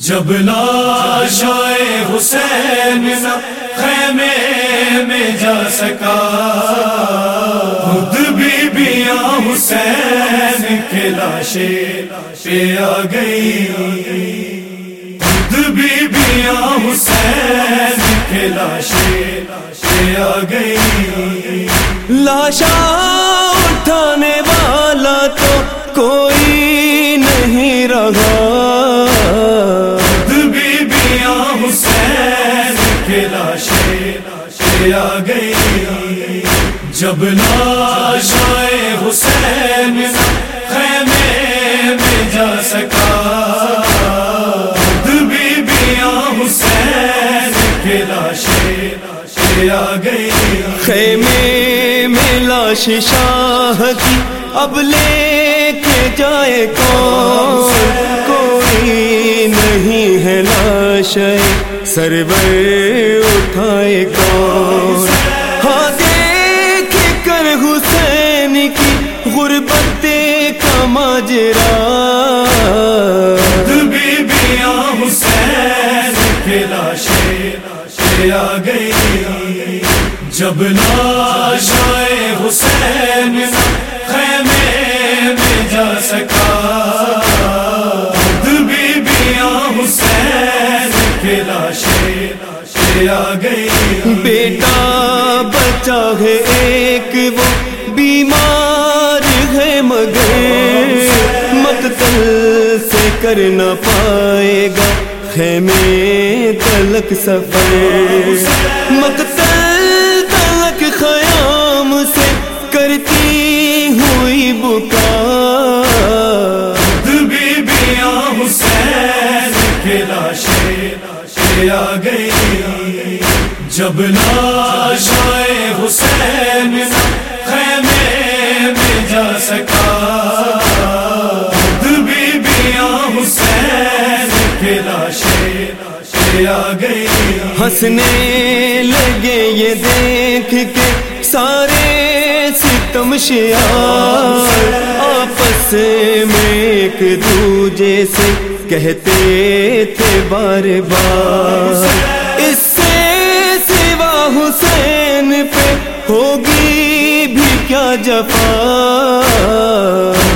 جب لاشائے حسین نہ خیمے میں جا سکا، خود بی بیا حسین کے لاشے پہ آ گئی۔ خود بی بیا حسین کے لاشے پہ آ گئی۔ لاشا اٹھانے جب لاشائے حسین خیمے میں جا سکا بی بیا حسین کے لاشے لاشے آ گئی خیمے میں لاش شاہ کی، اب لے کے جائے کون؟ کوئی نہیں ہے لاش سرور اٹھائے کون؟ ماجرا۔ بی بیا حسین کے لاشے لاشے آ گئی۔ جب لاشائے حسین خیمے میں جا سکا۔ بی بیا حسین کے لاشے آ گئی۔ بیٹا بچہ ہے ایک وہ بیمار ہے مگر کر نہ پائے گا۔ خیمے تلک سفر۔ مقتل تلک خیام سے کرتی ہوئی بکا بی بیا حسین کے لاشے آ گئی۔ جب لاشائے ہنسنے لگے یہ دیکھ کے سارے ستم شیار آپس میں ایک دوجے سے کہتے تھے بار بار۔ اس سے سوا حسین پہ ہوگی بھی کیا جفا۔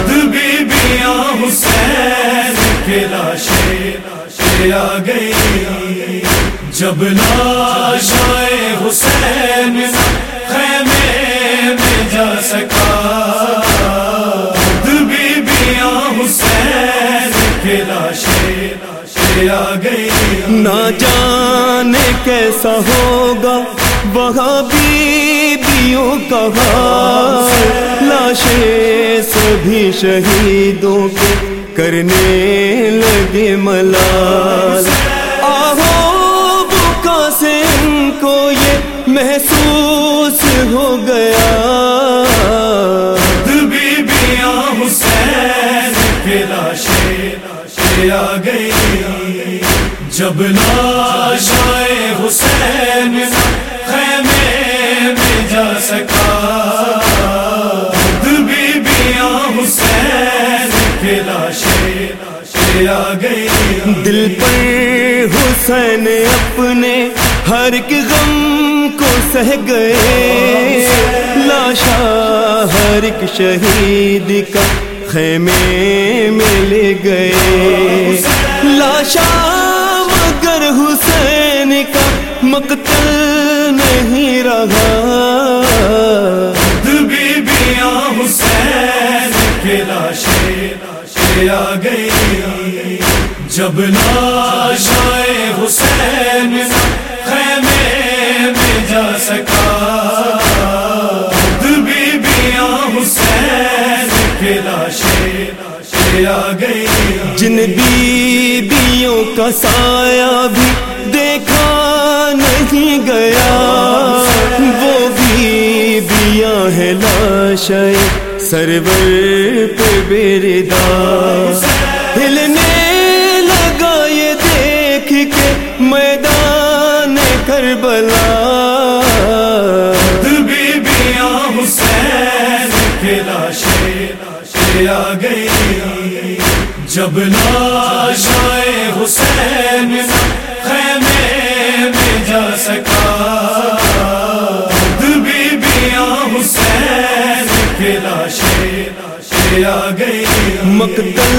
بی بیا حسین کے لاشے لاشے آ گئی جب لاشائے حسین، خیمے میں جا سکا۔ بی بیا حسین کے لاشے لاشے آ گئی نہ جانے کیسا ہوگا، وہاں بیویوں کا حال۔ لاشیں سبھی شہیدوں کے کرنے لگے ملال۔ ہو گیا۔ بی بیا حسین کے لاشے آ گئی۔ جب لاشائے حسین خیمے میں جا سکا۔ بی بیا حسین کے لاشے آ گئی۔ دل پر حسین اپنے ہر ایک غم سہ گئے۔ لاشا ہر ایک شہید کا خیمے میں لے گئے۔ لاشا مگر حسین کا مقتل نہیں رہا۔ بی بیا حسین کے لاشے آ گئی جب لاشائے حسین آ گئی جن بیویوں کا سایہ بھی دیکھا نہیں گیا، وہ بیویاں ہے لاشائے سرور پہ بیردار ہلنے لگا یہ دیکھ کے میدان کربلا۔ حسین، خیمے میں جا سکا۔ بی بیاں حسین کے لاشے آ گئی مقتل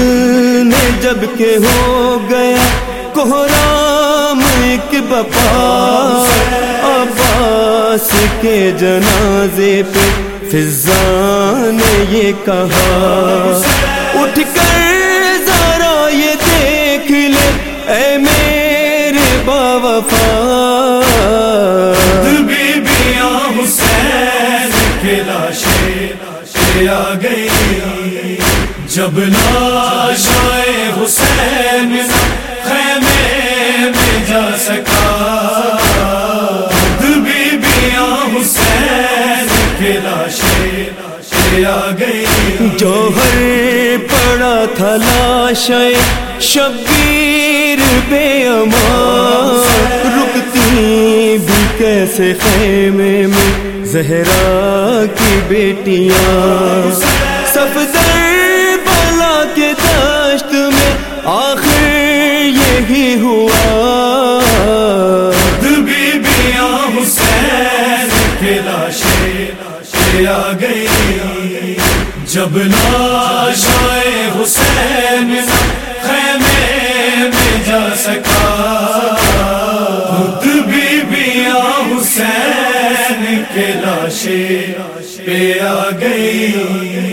نے جبکہ ہو گیا، کوہرام ایک بپا۔ عباس کے جنازے پہ فضا نے یہ کہا۔ اٹھ کے جب لاشائے حسین خیمے میں جا سکا۔ بی بیاں حسین کے لاشیں آ گئی۔ جوہر پڑا تھا لاشیں شبیر بے امان رکتی بھی کیسے خیمے میں، زہرا کی بیٹیاں۔ سفدر آ گئی جب لاش حسین خیمے میں جا سکا۔ خود بی بیاں حسین کے لاشے پہ آ گئی۔